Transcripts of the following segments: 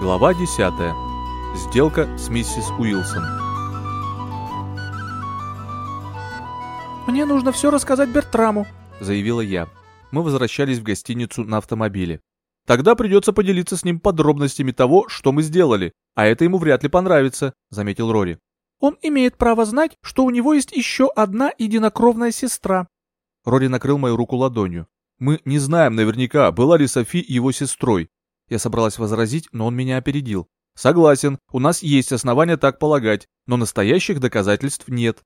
Глава 10. Сделка с миссис Уилсон. «Мне нужно все рассказать Бертраму», — заявила я. Мы возвращались в гостиницу на автомобиле. «Тогда придется поделиться с ним подробностями того, что мы сделали, а это ему вряд ли понравится», — заметил Рори. «Он имеет право знать, что у него есть еще одна единокровная сестра». Рори накрыл мою руку ладонью. «Мы не знаем наверняка, была ли Софи его сестрой, я собралась возразить, но он меня опередил. Согласен, у нас есть основания так полагать, но настоящих доказательств нет.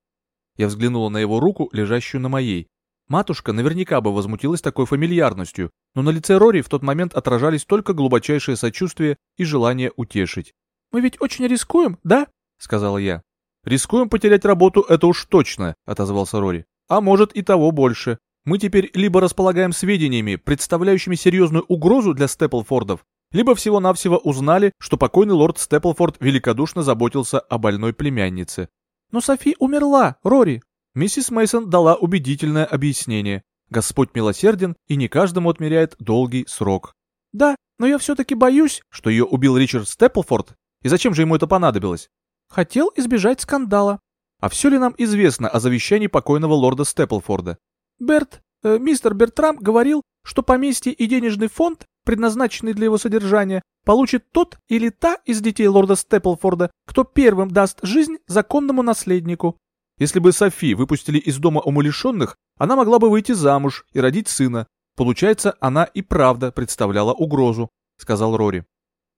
Я взглянула на его руку, лежащую на моей. Матушка наверняка бы возмутилась такой фамильярностью, но на лице Рори в тот момент отражались только глубочайшее сочувствие и желание утешить. «Мы ведь очень рискуем, да?» — сказала я. «Рискуем потерять работу, это уж точно», — отозвался Рори. «А может и того больше. Мы теперь либо располагаем сведениями, представляющими серьезную угрозу для Степлфордов, либо всего-навсего узнали, что покойный лорд Степлфорд великодушно заботился о больной племяннице. «Но Софи умерла, Рори!» Миссис Мейсон дала убедительное объяснение. Господь милосерден и не каждому отмеряет долгий срок. «Да, но я все-таки боюсь, что ее убил Ричард Степлфорд. И зачем же ему это понадобилось?» «Хотел избежать скандала». «А все ли нам известно о завещании покойного лорда Степлфорда?» Берт, э, мистер Бертрам говорил, что поместье и денежный фонд, предназначенный для его содержания, получит тот или та из детей лорда Степлфорда, кто первым даст жизнь законному наследнику. Если бы Софи выпустили из дома умалишенных, она могла бы выйти замуж и родить сына. Получается, она и правда представляла угрозу, сказал Рори.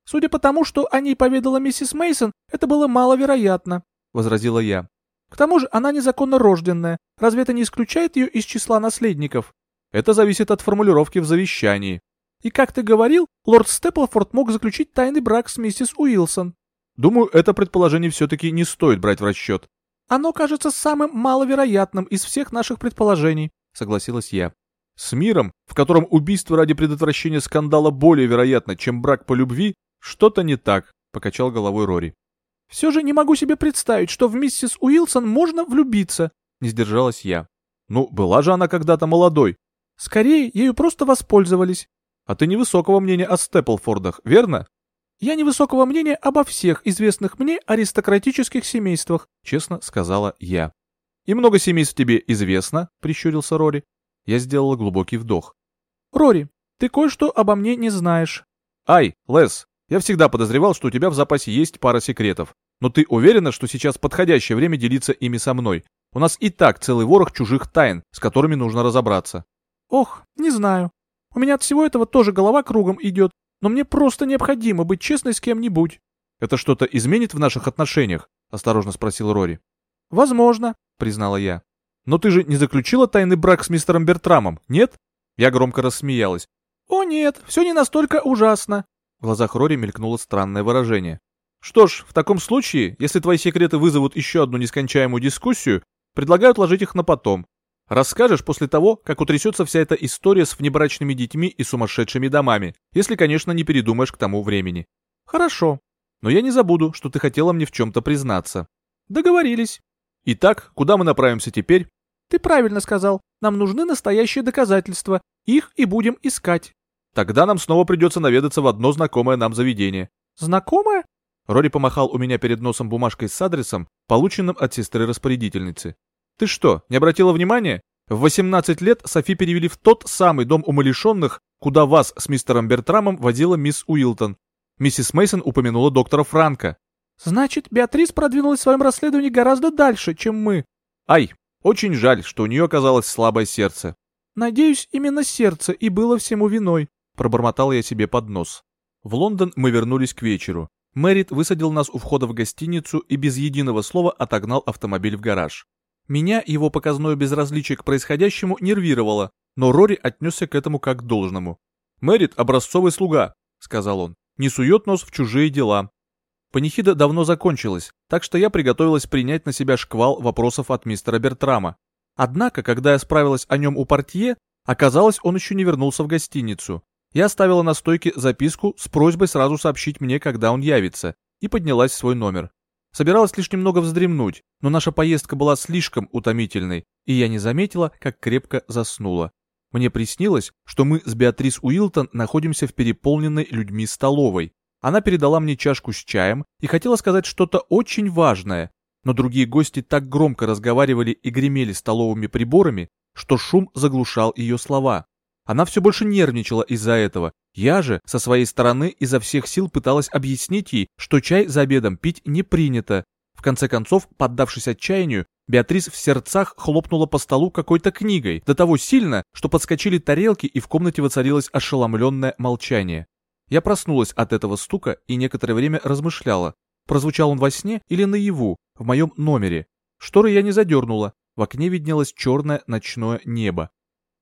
Судя по тому, что о ней поведала миссис Мейсон, это было маловероятно, возразила я. К тому же она незаконно рожденная. Разве это не исключает ее из числа наследников? Это зависит от формулировки в завещании. И как ты говорил, лорд Степлфорд мог заключить тайный брак с миссис Уилсон. Думаю, это предположение все-таки не стоит брать в расчет. Оно кажется самым маловероятным из всех наших предположений, согласилась я. С миром, в котором убийство ради предотвращения скандала более вероятно, чем брак по любви, что-то не так, покачал головой Рори. Все же не могу себе представить, что в миссис Уилсон можно влюбиться, не сдержалась я. Ну, была же она когда-то молодой. Скорее, ею просто воспользовались. А ты невысокого мнения о Степлфордах, верно? Я невысокого мнения обо всех известных мне аристократических семействах, честно сказала я. И много семейств тебе известно, прищурился Рори. Я сделала глубокий вдох. Рори, ты кое-что обо мне не знаешь. Ай, Лес, я всегда подозревал, что у тебя в запасе есть пара секретов. Но ты уверена, что сейчас подходящее время делиться ими со мной? У нас и так целый ворох чужих тайн, с которыми нужно разобраться. Ох, не знаю. У меня от всего этого тоже голова кругом идет, но мне просто необходимо быть честной с кем-нибудь. Это что-то изменит в наших отношениях? Осторожно спросил Рори. Возможно, признала я. Но ты же не заключила тайный брак с мистером Бертрамом, нет? Я громко рассмеялась. О нет, все не настолько ужасно. В глазах Рори мелькнуло странное выражение. Что ж, в таком случае, если твои секреты вызовут еще одну нескончаемую дискуссию, предлагаю отложить их на потом. Расскажешь после того, как утрясется вся эта история с внебрачными детьми и сумасшедшими домами, если, конечно, не передумаешь к тому времени. Хорошо. Но я не забуду, что ты хотела мне в чем-то признаться. Договорились. Итак, куда мы направимся теперь? Ты правильно сказал. Нам нужны настоящие доказательства. Их и будем искать. Тогда нам снова придется наведаться в одно знакомое нам заведение. Знакомое? Рори помахал у меня перед носом бумажкой с адресом, полученным от сестры-распорядительницы. «Ты что, не обратила внимания? В 18 лет Софи перевели в тот самый дом умалишенных, куда вас с мистером Бертрамом водила мисс Уилтон. Миссис Мейсон упомянула доктора Франка. Значит, Беатрис продвинулась в своем расследовании гораздо дальше, чем мы. Ай, очень жаль, что у нее оказалось слабое сердце. Надеюсь, именно сердце и было всему виной, пробормотал я себе под нос. В Лондон мы вернулись к вечеру. Мэрит высадил нас у входа в гостиницу и без единого слова отогнал автомобиль в гараж. Меня его показное безразличие к происходящему нервировало, но Рори отнесся к этому как к должному. «Мэрит — образцовый слуга», — сказал он, — «не сует нос в чужие дела». Панихида давно закончилась, так что я приготовилась принять на себя шквал вопросов от мистера Бертрама. Однако, когда я справилась о нем у портье, оказалось, он еще не вернулся в гостиницу. Я оставила на стойке записку с просьбой сразу сообщить мне, когда он явится, и поднялась в свой номер. Собиралась лишь немного вздремнуть, но наша поездка была слишком утомительной, и я не заметила, как крепко заснула. Мне приснилось, что мы с Беатрис Уилтон находимся в переполненной людьми столовой. Она передала мне чашку с чаем и хотела сказать что-то очень важное, но другие гости так громко разговаривали и гремели столовыми приборами, что шум заглушал ее слова. Она все больше нервничала из-за этого. Я же, со своей стороны, изо всех сил пыталась объяснить ей, что чай за обедом пить не принято. В конце концов, поддавшись отчаянию, Беатрис в сердцах хлопнула по столу какой-то книгой, до того сильно, что подскочили тарелки и в комнате воцарилось ошеломленное молчание. Я проснулась от этого стука и некоторое время размышляла, прозвучал он во сне или наяву, в моем номере. Шторы я не задернула, в окне виднелось черное ночное небо.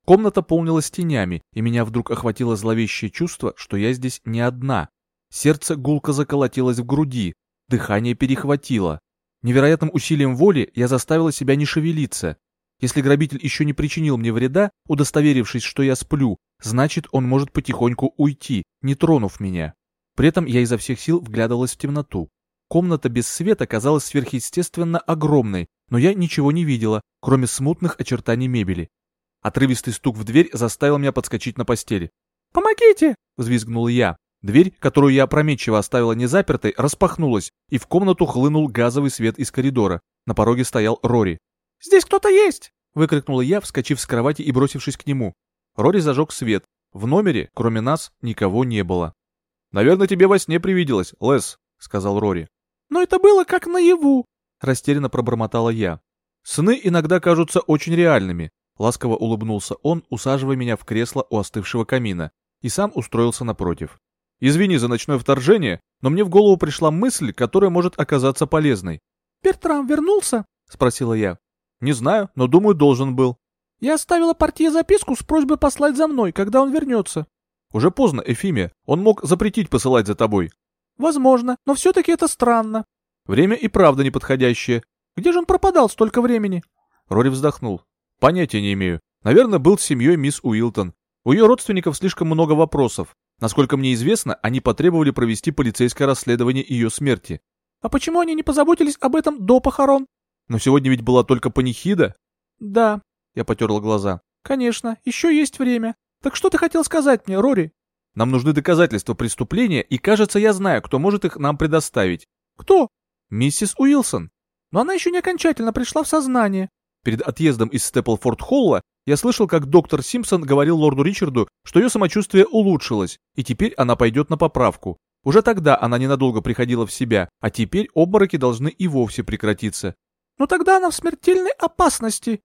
Комната полнилась тенями, и меня вдруг охватило зловещее чувство, что я здесь не одна. Сердце гулко заколотилось в груди, дыхание перехватило. Невероятным усилием воли я заставила себя не шевелиться. Если грабитель еще не причинил мне вреда, удостоверившись, что я сплю, значит, он может потихоньку уйти, не тронув меня. При этом я изо всех сил вглядывалась в темноту. Комната без света казалась сверхъестественно огромной, но я ничего не видела, кроме смутных очертаний мебели. Отрывистый стук в дверь заставил меня подскочить на постели. «Помогите!» — взвизгнул я. Дверь, которую я опрометчиво оставила незапертой, распахнулась, и в комнату хлынул газовый свет из коридора. На пороге стоял Рори. «Здесь кто-то есть!» — выкрикнула я, вскочив с кровати и бросившись к нему. Рори зажег свет. В номере, кроме нас, никого не было. «Наверное, тебе во сне привиделось, Лес», — сказал Рори. «Но это было как наяву», — растерянно пробормотала я. «Сны иногда кажутся очень реальными», Ласково улыбнулся он, усаживая меня в кресло у остывшего камина, и сам устроился напротив. «Извини за ночное вторжение, но мне в голову пришла мысль, которая может оказаться полезной». «Бертрам вернулся?» — спросила я. «Не знаю, но думаю, должен был». «Я оставила партии записку с просьбой послать за мной, когда он вернется». «Уже поздно, Эфимия. Он мог запретить посылать за тобой». «Возможно, но все-таки это странно». «Время и правда неподходящее». «Где же он пропадал столько времени?» Рори вздохнул. Понятия не имею. Наверное, был с семьей мисс Уилтон. У ее родственников слишком много вопросов. Насколько мне известно, они потребовали провести полицейское расследование ее смерти. А почему они не позаботились об этом до похорон? Но сегодня ведь была только панихида. Да. Я потерла глаза. Конечно, еще есть время. Так что ты хотел сказать мне, Рори? Нам нужны доказательства преступления, и кажется, я знаю, кто может их нам предоставить. Кто? Миссис Уилсон. Но она еще не окончательно пришла в сознание. Перед отъездом из Степлфорд-Холла я слышал, как доктор Симпсон говорил лорду Ричарду, что ее самочувствие улучшилось, и теперь она пойдет на поправку. Уже тогда она ненадолго приходила в себя, а теперь обмороки должны и вовсе прекратиться. «Но тогда она в смертельной опасности!»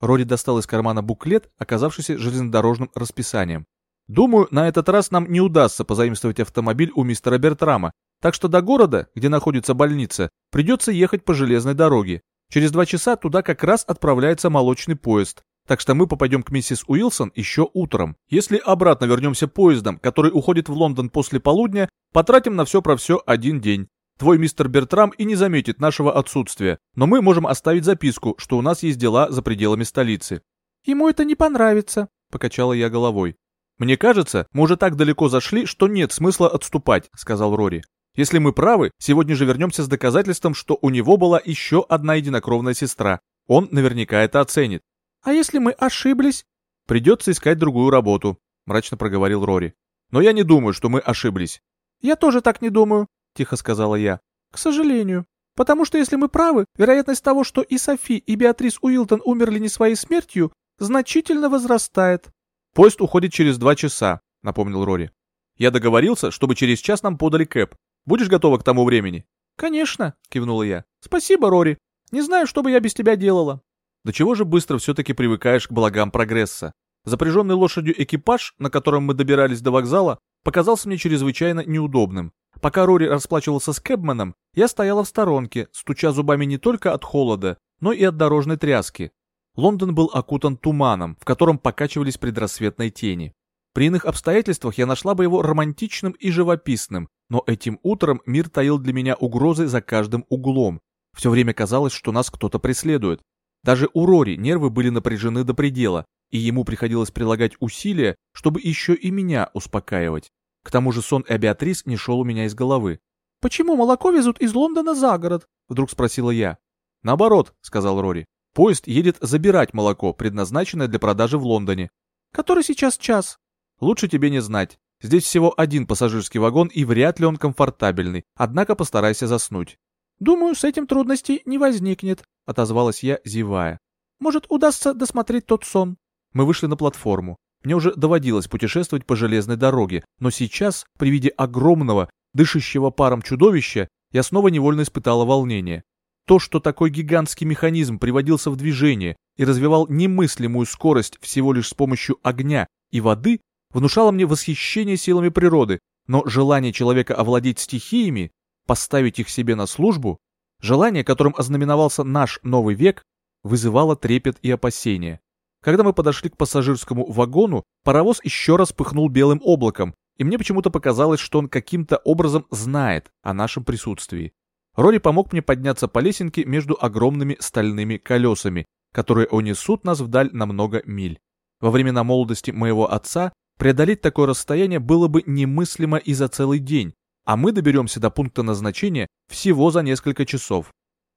Рори достал из кармана буклет, оказавшийся железнодорожным расписанием. «Думаю, на этот раз нам не удастся позаимствовать автомобиль у мистера Бертрама, так что до города, где находится больница, придется ехать по железной дороге. Через два часа туда как раз отправляется молочный поезд, так что мы попадем к миссис Уилсон еще утром. Если обратно вернемся поездом, который уходит в Лондон после полудня, потратим на все про все один день. Твой мистер Бертрам и не заметит нашего отсутствия, но мы можем оставить записку, что у нас есть дела за пределами столицы». «Ему это не понравится», — покачала я головой. «Мне кажется, мы уже так далеко зашли, что нет смысла отступать», — сказал Рори. Если мы правы, сегодня же вернемся с доказательством, что у него была еще одна единокровная сестра. Он наверняка это оценит. А если мы ошиблись? Придется искать другую работу, мрачно проговорил Рори. Но я не думаю, что мы ошиблись. Я тоже так не думаю, тихо сказала я. К сожалению. Потому что если мы правы, вероятность того, что и Софи, и Беатрис Уилтон умерли не своей смертью, значительно возрастает. Поезд уходит через два часа, напомнил Рори. Я договорился, чтобы через час нам подали кэп. Будешь готова к тому времени?» «Конечно», — кивнула я. «Спасибо, Рори. Не знаю, что бы я без тебя делала». «До чего же быстро все-таки привыкаешь к благам прогресса? Запряженный лошадью экипаж, на котором мы добирались до вокзала, показался мне чрезвычайно неудобным. Пока Рори расплачивался с Кэбменом, я стояла в сторонке, стуча зубами не только от холода, но и от дорожной тряски. Лондон был окутан туманом, в котором покачивались предрассветные тени. При иных обстоятельствах я нашла бы его романтичным и живописным, но этим утром мир таил для меня угрозы за каждым углом. Все время казалось, что нас кто-то преследует. Даже у Рори нервы были напряжены до предела, и ему приходилось прилагать усилия, чтобы еще и меня успокаивать. К тому же сон Эбиатрис не шел у меня из головы. «Почему молоко везут из Лондона за город?» — вдруг спросила я. «Наоборот», — сказал Рори. «Поезд едет забирать молоко, предназначенное для продажи в Лондоне». «Который сейчас час?» «Лучше тебе не знать. Здесь всего один пассажирский вагон, и вряд ли он комфортабельный, однако постарайся заснуть». «Думаю, с этим трудностей не возникнет», — отозвалась я, зевая. «Может, удастся досмотреть тот сон?» Мы вышли на платформу. Мне уже доводилось путешествовать по железной дороге, но сейчас, при виде огромного, дышащего паром чудовища, я снова невольно испытала волнение. То, что такой гигантский механизм приводился в движение и развивал немыслимую скорость всего лишь с помощью огня и воды, внушало мне восхищение силами природы, но желание человека овладеть стихиями, поставить их себе на службу, желание, которым ознаменовался наш новый век, вызывало трепет и опасения. Когда мы подошли к пассажирскому вагону, паровоз еще раз пыхнул белым облаком, и мне почему-то показалось, что он каким-то образом знает о нашем присутствии. Рори помог мне подняться по лесенке между огромными стальными колесами, которые унесут нас вдаль на много миль. Во времена молодости моего отца преодолеть такое расстояние было бы немыслимо и за целый день, а мы доберемся до пункта назначения всего за несколько часов.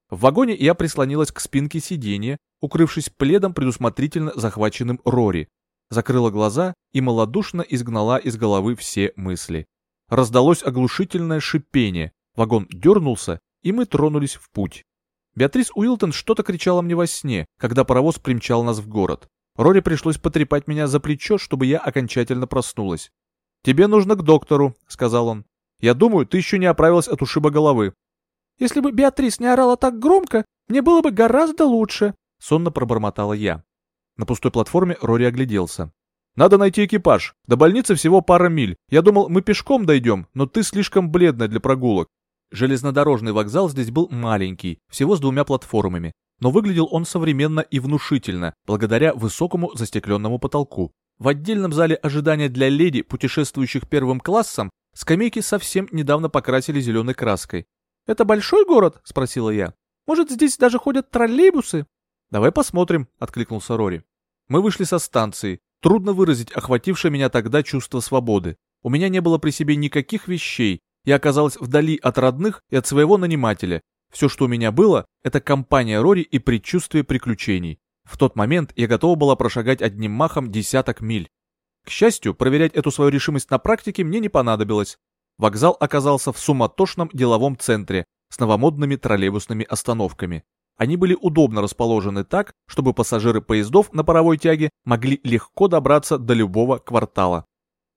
В вагоне я прислонилась к спинке сиденья, укрывшись пледом, предусмотрительно захваченным Рори, закрыла глаза и малодушно изгнала из головы все мысли. Раздалось оглушительное шипение, вагон дернулся, и мы тронулись в путь. Беатрис Уилтон что-то кричала мне во сне, когда паровоз примчал нас в город. Рори пришлось потрепать меня за плечо, чтобы я окончательно проснулась. «Тебе нужно к доктору», — сказал он. «Я думаю, ты еще не оправилась от ушиба головы. Если бы Беатрис не орала так громко, мне было бы гораздо лучше», — сонно пробормотала я. На пустой платформе Рори огляделся. «Надо найти экипаж. До больницы всего пара миль. Я думал, мы пешком дойдем, но ты слишком бледная для прогулок». Железнодорожный вокзал здесь был маленький, всего с двумя платформами, но выглядел он современно и внушительно, благодаря высокому застекленному потолку. В отдельном зале ожидания для леди, путешествующих первым классом, скамейки совсем недавно покрасили зеленой краской. «Это большой город?» — спросила я. «Может, здесь даже ходят троллейбусы?» «Давай посмотрим», — откликнулся Рори. Мы вышли со станции. Трудно выразить охватившее меня тогда чувство свободы. У меня не было при себе никаких вещей. Я оказалась вдали от родных и от своего нанимателя. Все, что у меня было, это компания Рори и предчувствие приключений. В тот момент я готова была прошагать одним махом десяток миль. К счастью, проверять эту свою решимость на практике мне не понадобилось. Вокзал оказался в суматошном деловом центре с новомодными троллейбусными остановками. Они были удобно расположены так, чтобы пассажиры поездов на паровой тяге могли легко добраться до любого квартала.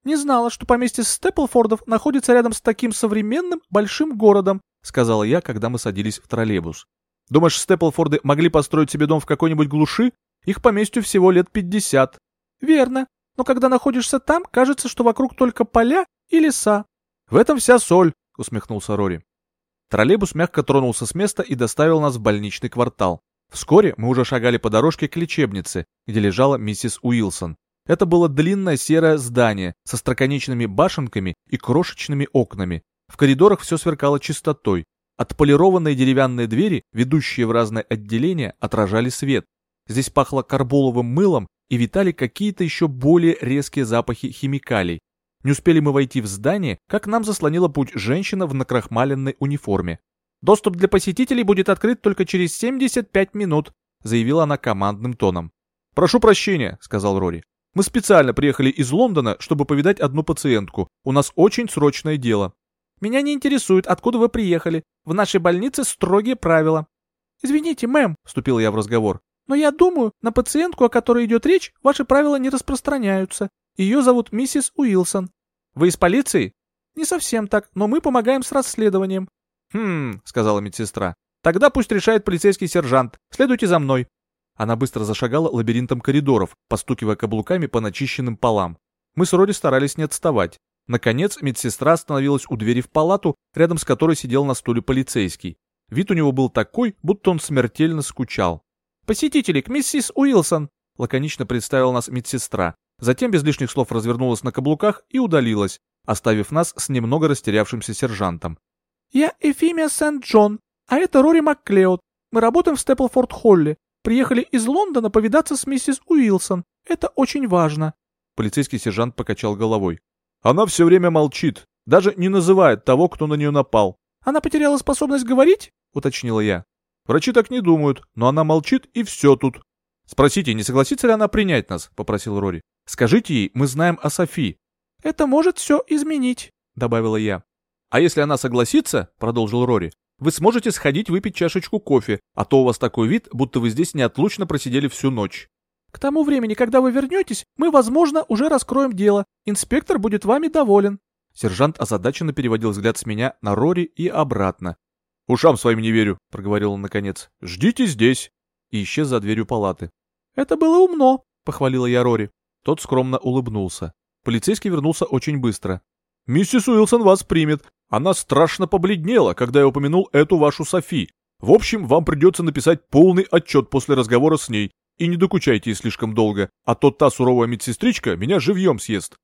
«Не знала, что поместье Степлфордов находится рядом с таким современным большим городом», сказала я, когда мы садились в троллейбус. «Думаешь, Степлфорды могли построить себе дом в какой-нибудь глуши? Их поместью всего лет пятьдесят». «Верно, но когда находишься там, кажется, что вокруг только поля и леса. В этом вся соль, усмехнулся Рори. Троллейбус мягко тронулся с места и доставил нас в больничный квартал. Вскоре мы уже шагали по дорожке к лечебнице, где лежала миссис Уилсон. Это было длинное серое здание со строконечными башенками и крошечными окнами. В коридорах все сверкало чистотой. Отполированные деревянные двери, ведущие в разные отделения, отражали свет. Здесь пахло карболовым мылом и витали какие-то еще более резкие запахи химикалий. Не успели мы войти в здание, как нам заслонила путь женщина в накрахмаленной униформе. «Доступ для посетителей будет открыт только через 75 минут», заявила она командным тоном. «Прошу прощения», — сказал Рори. «Мы специально приехали из Лондона, чтобы повидать одну пациентку. У нас очень срочное дело». «Меня не интересует, откуда вы приехали. В нашей больнице строгие правила». «Извините, мэм», — вступил я в разговор, «но я думаю, на пациентку, о которой идет речь, ваши правила не распространяются. Ее зовут миссис Уилсон. Вы из полиции? Не совсем так, но мы помогаем с расследованием. Хм, сказала медсестра. Тогда пусть решает полицейский сержант. Следуйте за мной. Она быстро зашагала лабиринтом коридоров, постукивая каблуками по начищенным полам. Мы с Роди старались не отставать. Наконец, медсестра остановилась у двери в палату, рядом с которой сидел на стуле полицейский. Вид у него был такой, будто он смертельно скучал. «Посетители, к миссис Уилсон!» — лаконично представила нас медсестра. Затем без лишних слов развернулась на каблуках и удалилась, оставив нас с немного растерявшимся сержантом. «Я Эфимия Сент-Джон, а это Рори МакКлеод. Мы работаем в Степлфорд-Холле. Приехали из Лондона повидаться с миссис Уилсон. Это очень важно». Полицейский сержант покачал головой. «Она все время молчит, даже не называет того, кто на нее напал». «Она потеряла способность говорить?» — уточнила я. «Врачи так не думают, но она молчит, и все тут». «Спросите, не согласится ли она принять нас?» — попросил Рори. Скажите ей, мы знаем о Софи. Это может все изменить», — добавила я. «А если она согласится», — продолжил Рори, «вы сможете сходить выпить чашечку кофе, а то у вас такой вид, будто вы здесь неотлучно просидели всю ночь». «К тому времени, когда вы вернетесь, мы, возможно, уже раскроем дело. Инспектор будет вами доволен». Сержант озадаченно переводил взгляд с меня на Рори и обратно. «Ушам своим не верю», — проговорил он наконец. «Ждите здесь». И исчез за дверью палаты. «Это было умно», — похвалила я Рори. Тот скромно улыбнулся. Полицейский вернулся очень быстро. «Миссис Уилсон вас примет. Она страшно побледнела, когда я упомянул эту вашу Софи. В общем, вам придется написать полный отчет после разговора с ней. И не докучайте ей слишком долго, а то та суровая медсестричка меня живьем съест».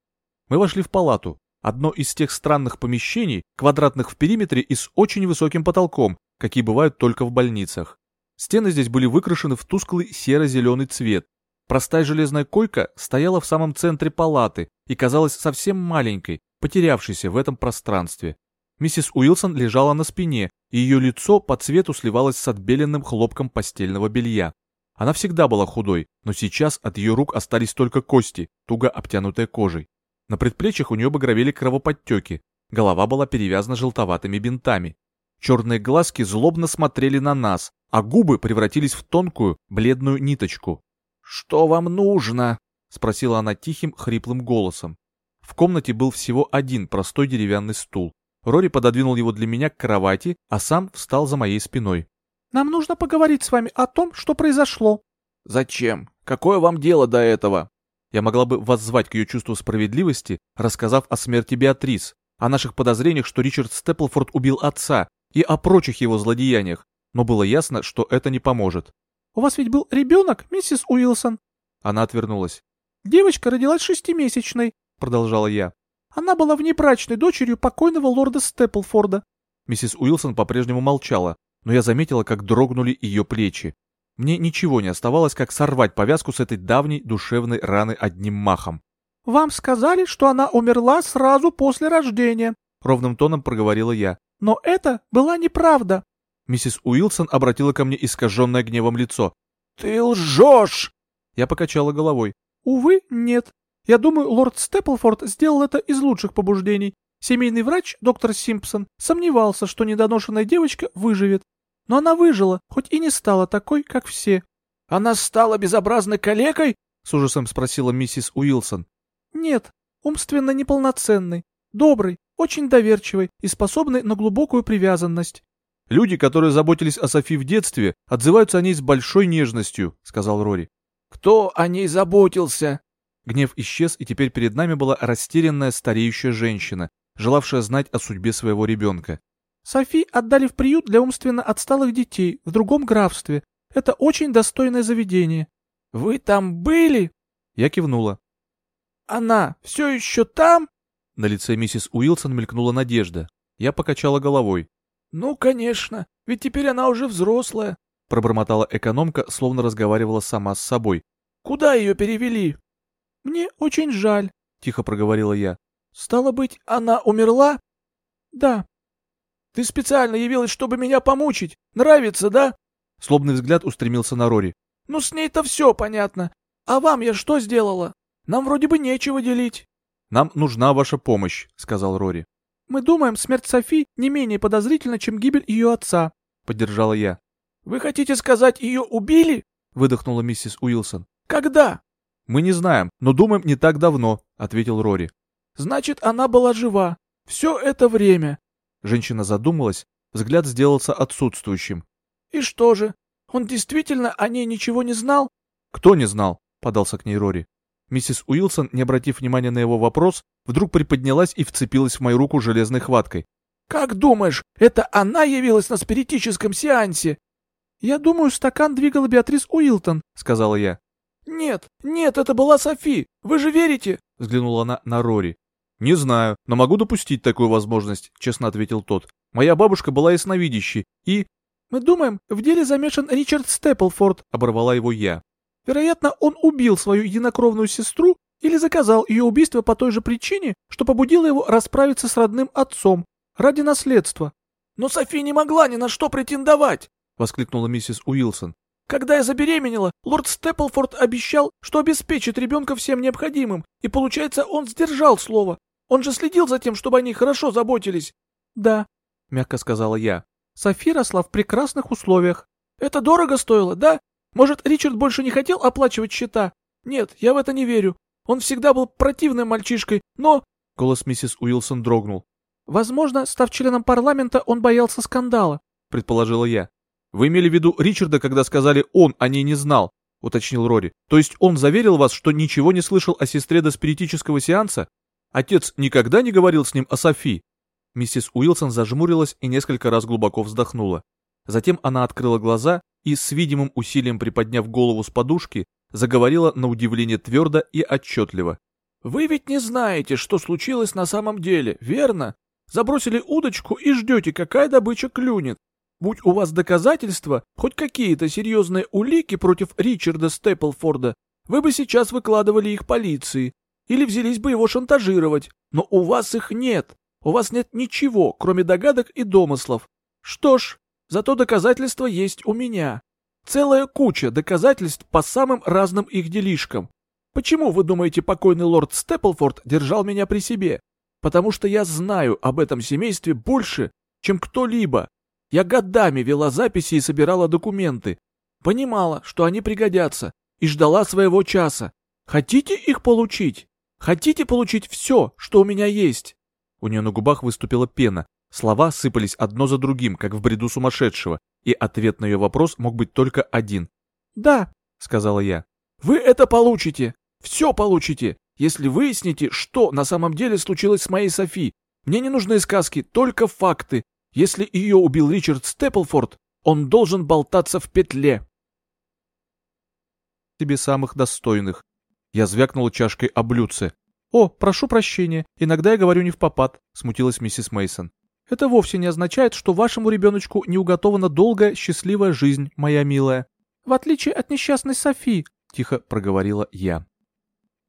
Мы вошли в палату. Одно из тех странных помещений, квадратных в периметре и с очень высоким потолком, какие бывают только в больницах. Стены здесь были выкрашены в тусклый серо-зеленый цвет, Простая железная койка стояла в самом центре палаты и казалась совсем маленькой, потерявшейся в этом пространстве. Миссис Уилсон лежала на спине, и ее лицо по цвету сливалось с отбеленным хлопком постельного белья. Она всегда была худой, но сейчас от ее рук остались только кости, туго обтянутые кожей. На предплечьях у нее багровели кровоподтеки, голова была перевязана желтоватыми бинтами. Черные глазки злобно смотрели на нас, а губы превратились в тонкую, бледную ниточку. «Что вам нужно?» — спросила она тихим, хриплым голосом. В комнате был всего один простой деревянный стул. Рори пододвинул его для меня к кровати, а сам встал за моей спиной. «Нам нужно поговорить с вами о том, что произошло». «Зачем? Какое вам дело до этого?» Я могла бы воззвать к ее чувству справедливости, рассказав о смерти Беатрис, о наших подозрениях, что Ричард Степлфорд убил отца, и о прочих его злодеяниях, но было ясно, что это не поможет. У вас ведь был ребенок, миссис Уилсон?» Она отвернулась. «Девочка родилась шестимесячной», — продолжала я. «Она была внебрачной дочерью покойного лорда Степлфорда». Миссис Уилсон по-прежнему молчала, но я заметила, как дрогнули ее плечи. Мне ничего не оставалось, как сорвать повязку с этой давней душевной раны одним махом. «Вам сказали, что она умерла сразу после рождения», — ровным тоном проговорила я. «Но это была неправда. Миссис Уилсон обратила ко мне искаженное гневом лицо. «Ты лжешь!» Я покачала головой. «Увы, нет. Я думаю, лорд Степлфорд сделал это из лучших побуждений. Семейный врач, доктор Симпсон, сомневался, что недоношенная девочка выживет. Но она выжила, хоть и не стала такой, как все». «Она стала безобразной калекой?» — с ужасом спросила миссис Уилсон. «Нет, умственно неполноценной, доброй, очень доверчивой и способной на глубокую привязанность. Люди, которые заботились о Софи в детстве, отзываются о ней с большой нежностью, сказал Рори. Кто о ней заботился? Гнев исчез, и теперь перед нами была растерянная стареющая женщина, желавшая знать о судьбе своего ребенка. Софи отдали в приют для умственно отсталых детей в другом графстве. Это очень достойное заведение. Вы там были? Я кивнула. Она все еще там? На лице миссис Уилсон мелькнула надежда. Я покачала головой. «Ну, конечно, ведь теперь она уже взрослая», — пробормотала экономка, словно разговаривала сама с собой. «Куда ее перевели?» «Мне очень жаль», — тихо проговорила я. «Стало быть, она умерла?» «Да». «Ты специально явилась, чтобы меня помучить. Нравится, да?» Слобный взгляд устремился на Рори. «Ну, с ней-то все понятно. А вам я что сделала? Нам вроде бы нечего делить». «Нам нужна ваша помощь», — сказал Рори. Мы думаем, смерть Софи не менее подозрительна, чем гибель ее отца», — поддержала я. «Вы хотите сказать, ее убили?» — выдохнула миссис Уилсон. «Когда?» «Мы не знаем, но думаем, не так давно», — ответил Рори. «Значит, она была жива. Все это время». Женщина задумалась, взгляд сделался отсутствующим. «И что же? Он действительно о ней ничего не знал?» «Кто не знал?» — подался к ней Рори. Миссис Уилсон, не обратив внимания на его вопрос, вдруг приподнялась и вцепилась в мою руку железной хваткой. «Как думаешь, это она явилась на спиритическом сеансе?» «Я думаю, стакан двигала Беатрис Уилтон», — сказала я. «Нет, нет, это была Софи. Вы же верите?» — взглянула она на Рори. «Не знаю, но могу допустить такую возможность», — честно ответил тот. «Моя бабушка была ясновидящей, и...» «Мы думаем, в деле замешан Ричард Степлфорд», — оборвала его я. Вероятно, он убил свою единокровную сестру или заказал ее убийство по той же причине, что побудило его расправиться с родным отцом ради наследства. «Но Софи не могла ни на что претендовать!» — воскликнула миссис Уилсон. «Когда я забеременела, лорд Степлфорд обещал, что обеспечит ребенка всем необходимым, и, получается, он сдержал слово. Он же следил за тем, чтобы они хорошо заботились. Да, мягко сказала я. Софи росла в прекрасных условиях. Это дорого стоило, да? Может, Ричард больше не хотел оплачивать счета? Нет, я в это не верю. Он всегда был противным мальчишкой, но...» Голос миссис Уилсон дрогнул. «Возможно, став членом парламента, он боялся скандала», — предположила я. «Вы имели в виду Ричарда, когда сказали «он», а не «не знал», — уточнил Рори. «То есть он заверил вас, что ничего не слышал о сестре до спиритического сеанса? Отец никогда не говорил с ним о Софи?» Миссис Уилсон зажмурилась и несколько раз глубоко вздохнула. Затем она открыла глаза и, с видимым усилием приподняв голову с подушки, заговорила на удивление твердо и отчетливо. «Вы ведь не знаете, что случилось на самом деле, верно? Забросили удочку и ждете, какая добыча клюнет. Будь у вас доказательства, хоть какие-то серьезные улики против Ричарда Степлфорда, вы бы сейчас выкладывали их полиции или взялись бы его шантажировать, но у вас их нет. У вас нет ничего, кроме догадок и домыслов. Что ж, зато доказательства есть у меня. Целая куча доказательств по самым разным их делишкам. Почему, вы думаете, покойный лорд Степлфорд держал меня при себе? Потому что я знаю об этом семействе больше, чем кто-либо. Я годами вела записи и собирала документы. Понимала, что они пригодятся, и ждала своего часа. Хотите их получить? Хотите получить все, что у меня есть? У нее на губах выступила пена. Слова сыпались одно за другим, как в бреду сумасшедшего, и ответ на ее вопрос мог быть только один. «Да», — сказала я. «Вы это получите! Все получите, если выясните, что на самом деле случилось с моей Софи. Мне не нужны сказки, только факты. Если ее убил Ричард Степлфорд, он должен болтаться в петле». «Тебе самых достойных». Я звякнул чашкой о блюдце. «О, прошу прощения, иногда я говорю не в попад», — смутилась миссис Мейсон. Это вовсе не означает, что вашему ребеночку не уготована долгая, счастливая жизнь, моя милая. В отличие от несчастной Софи, — тихо проговорила я.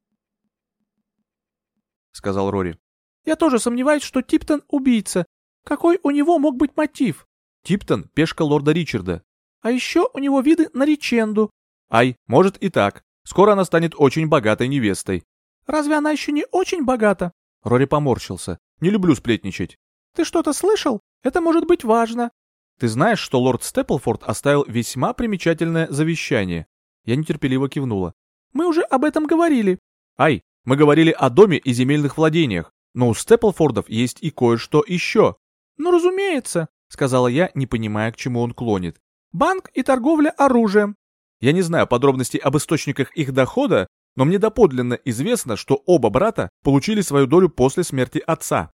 — сказал Рори. «Я тоже сомневаюсь, что Типтон — убийца. Какой у него мог быть мотив?» «Типтон — пешка лорда Ричарда». «А еще у него виды на реченду». «Ай, может и так. Скоро она станет очень богатой невестой». «Разве она еще не очень богата?» Рори поморщился. «Не люблю сплетничать». Ты что-то слышал? Это может быть важно. Ты знаешь, что лорд Степлфорд оставил весьма примечательное завещание? Я нетерпеливо кивнула. Мы уже об этом говорили. Ай, мы говорили о доме и земельных владениях, но у Степлфордов есть и кое-что еще. Ну, разумеется, сказала я, не понимая, к чему он клонит. Банк и торговля оружием. Я не знаю подробностей об источниках их дохода, но мне доподлинно известно, что оба брата получили свою долю после смерти отца.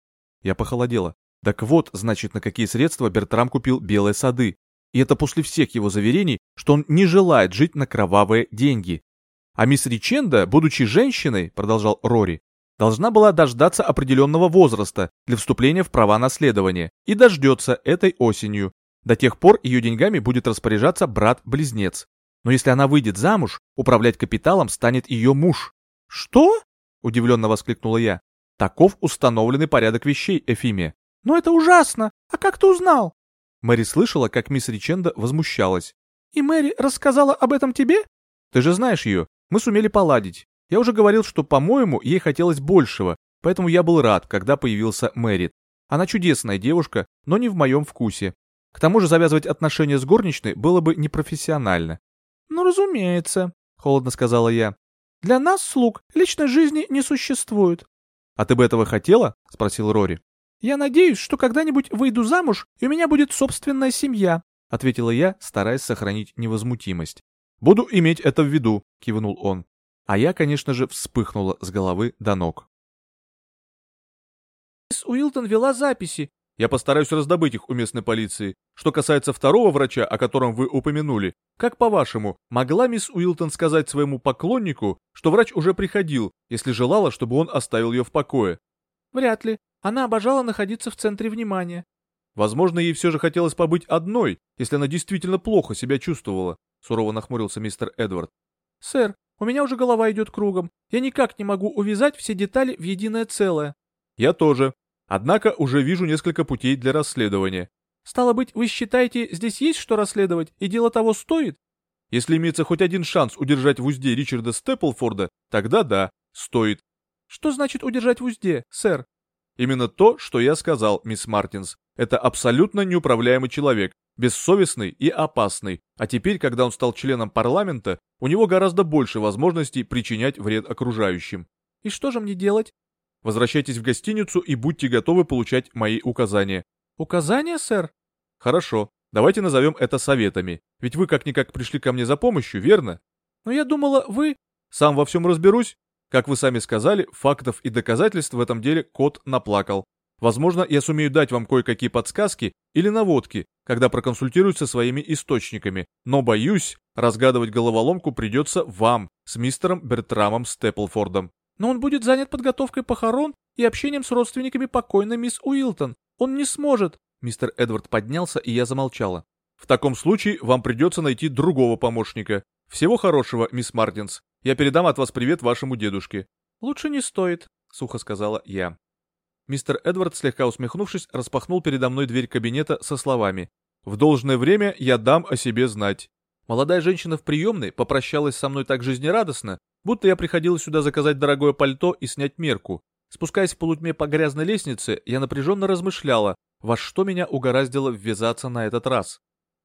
Я похолодела. Так вот, значит, на какие средства Бертрам купил белые сады. И это после всех его заверений, что он не желает жить на кровавые деньги. А мисс Риченда, будучи женщиной, продолжал Рори, должна была дождаться определенного возраста для вступления в права наследования и дождется этой осенью. До тех пор ее деньгами будет распоряжаться брат-близнец. Но если она выйдет замуж, управлять капиталом станет ее муж. «Что?» – удивленно воскликнула я. Таков установленный порядок вещей, Эфимия. «Но это ужасно! А как ты узнал?» Мэри слышала, как мисс Риченда возмущалась. «И Мэри рассказала об этом тебе?» «Ты же знаешь ее. Мы сумели поладить. Я уже говорил, что, по-моему, ей хотелось большего, поэтому я был рад, когда появился Мэри. Она чудесная девушка, но не в моем вкусе. К тому же завязывать отношения с горничной было бы непрофессионально». «Ну, разумеется», — холодно сказала я. «Для нас, слуг, личной жизни не существует». «А ты бы этого хотела?» — спросил Рори. «Я надеюсь, что когда-нибудь выйду замуж, и у меня будет собственная семья», — ответила я, стараясь сохранить невозмутимость. «Буду иметь это в виду», — кивнул он. А я, конечно же, вспыхнула с головы до ног. «Мисс Уилтон вела записи». «Я постараюсь раздобыть их у местной полиции. Что касается второго врача, о котором вы упомянули, как по-вашему, могла мисс Уилтон сказать своему поклоннику, что врач уже приходил, если желала, чтобы он оставил ее в покое?» «Вряд ли. Она обожала находиться в центре внимания. Возможно, ей все же хотелось побыть одной, если она действительно плохо себя чувствовала, сурово нахмурился мистер Эдвард. Сэр, у меня уже голова идет кругом. Я никак не могу увязать все детали в единое целое. Я тоже. Однако уже вижу несколько путей для расследования. Стало быть, вы считаете, здесь есть что расследовать, и дело того стоит? Если имеется хоть один шанс удержать в узде Ричарда Степлфорда, тогда да, стоит. Что значит удержать в узде, сэр? Именно то, что я сказал, мисс Мартинс. Это абсолютно неуправляемый человек, бессовестный и опасный, а теперь, когда он стал членом парламента, у него гораздо больше возможностей причинять вред окружающим. И что же мне делать? Возвращайтесь в гостиницу и будьте готовы получать мои указания. Указания, сэр? Хорошо, давайте назовем это советами, ведь вы как-никак пришли ко мне за помощью, верно? Но я думала, вы... Сам во всем разберусь. Как вы сами сказали, фактов и доказательств в этом деле кот наплакал. Возможно, я сумею дать вам кое-какие подсказки или наводки, когда проконсультируюсь со своими источниками, но боюсь, разгадывать головоломку придется вам с мистером Бертрамом Степлфордом. Но он будет занят подготовкой похорон и общением с родственниками покойной мисс Уилтон. Он не сможет. Мистер Эдвард поднялся, и я замолчала. В таком случае вам придется найти другого помощника. Всего хорошего, мисс Мартинс. Я передам от вас привет вашему дедушке. Лучше не стоит, сухо сказала я. Мистер Эдвард, слегка усмехнувшись, распахнул передо мной дверь кабинета со словами «В должное время я дам о себе знать». Молодая женщина в приемной попрощалась со мной так жизнерадостно, будто я приходил сюда заказать дорогое пальто и снять мерку. Спускаясь в полутьме по грязной лестнице, я напряженно размышляла, во что меня угораздило ввязаться на этот раз.